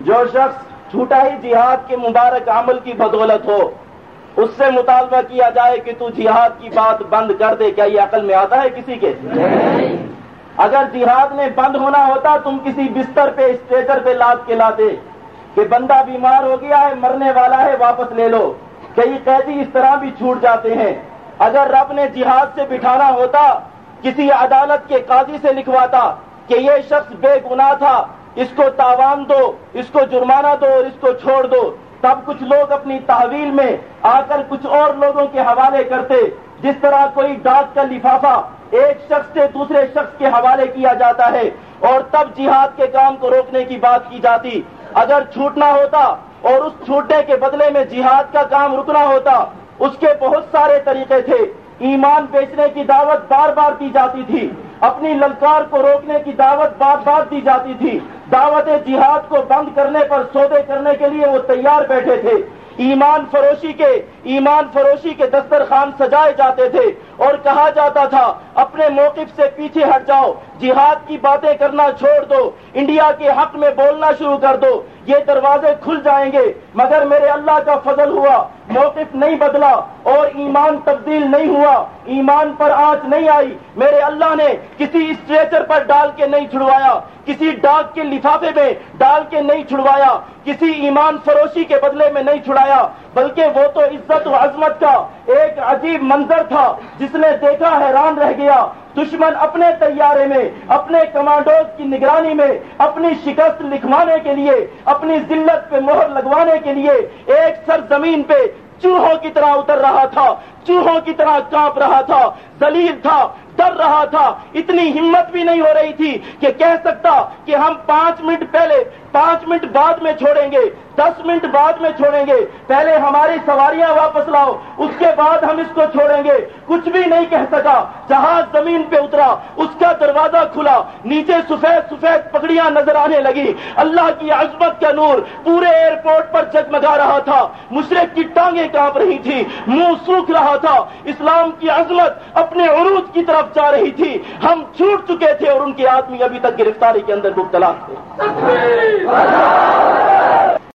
جو شخص چھوٹا ہی جہاد کے مبارک عمل کی بدولت ہو اس سے مطالبہ کیا جائے کہ تو جہاد کی بات بند کر دے کیا یہ عقل میں آتا ہے کسی کے؟ اگر جہاد میں بند ہونا ہوتا تم کسی بستر پہ اسٹریچر پہ لاد کے لاتے کہ بندہ بیمار ہو گیا ہے مرنے والا ہے واپس لے لو کئی قیدی اس طرح بھی چھوٹ جاتے ہیں۔ اگر رب نے جہاد سے بٹھانا ہوتا کسی عدالت کے قاضی سے لکھواتا کہ یہ شخص بے گناہ تھا اس کو تاوان دو، اس کو جرمانہ دو اور اس کو چھوڑ دو۔ تب کچھ لوگ اپنی تحویل میں آ کر کچھ اور لوگوں کے حوالے کرتے، جس طرح کوئی ڈاک کا لفافہ ایک شخص سے دوسرے شخص کے حوالے کیا جاتا ہے اور تب جہاد کے کام کو روکنے کی بات کی جاتی۔ اگر چھوٹنا ہوتا اور اس چھوٹنے کے بدلے میں جہاد کا کام رکنا ہوتا، اس کے بہت سارے طریقے تھے۔ ایمان بیچنے کی دعوت بار بار دی جاتی تھی۔ اپنی للکار کو روکنے کی دعوت بار بار دی جاتی تھی۔ دعوت جہاد کو بند کرنے پر سودے کرنے کے لیے وہ تیار بیٹھے تھے۔ ایمان فروشی کے ایمان فروشی کے دسترخوان سجائے جاتے تھے اور کہا جاتا تھا، اپنے موقف سے پیچھے ہٹ جاؤ۔ جہاد کی باتیں کرنا چھوڑ دو۔ انڈیا کے حق میں بولنا شروع کر دو۔ یہ دروازے کھل جائیں گے، مگر میرے اللہ کا فضل ہوا، موقف نہیں بدلا اور ایمان تبدیل نہیں ہوا، ایمان پر آنچ نہیں آئی۔ میرے اللہ نے کسی اسٹریچر پر ڈال کے نہیں چھڑوایا، کسی ڈاک کے لفافے میں ڈال کے نہیں چھڑوایا، کسی ایمان فروشی کے بدلے میں نہیں چھڑایا، بلکہ وہ تو عزت و عظمت کا ایک عجیب منظر تھا، جس نے دیکھا حیران رہ گیا۔ دشمن اپنے تیارے میں، اپنے کمانڈوز کی نگرانی میں، اپنی شکست لکھوانے کے لیے، اپنی ذلت پہ مہر لگوانے کے لیے ایک سر زمین پہ چوہوں کی طرح اتر رہا تھا۔ چوہوں کی طرح کانپ رہا تھا زلیل تھا، ڈر رہا تھا۔ اتنی ہمت بھی نہیں ہو رہی تھی کہ کہہ سکتا کہ ہم پانچ منٹ پہلے، پانچ منٹ بعد میں چھوڑیں گے، دس منٹ بعد میں چھوڑیں گے۔ پہلے ہماری سواریاں واپس لاؤ، اس کے بعد ہم اس کو چھوڑیں گے۔ کچھ بھی نہیں کہہ سکا۔ جہاز زمین پہ اترا، اس کا دروازہ کھلا۔ نیچے سفید سفید پکڑیاں نظر آنے لگی۔ اللہ کی عظمت کا نور پورے ایئرپورٹ پر جگمگا رہا تھا۔ مشرق کی ٹانگیں کانپ رہی تھی منہ سوکھ رہا تھا۔ اسلام کی عظمت اپنے عروج کی طرف جا رہی تھی۔ ہم چھوٹ چکے تھے اور ان کے آدمی ابھی تک گرفتاری کے اندر مبتلا تھے۔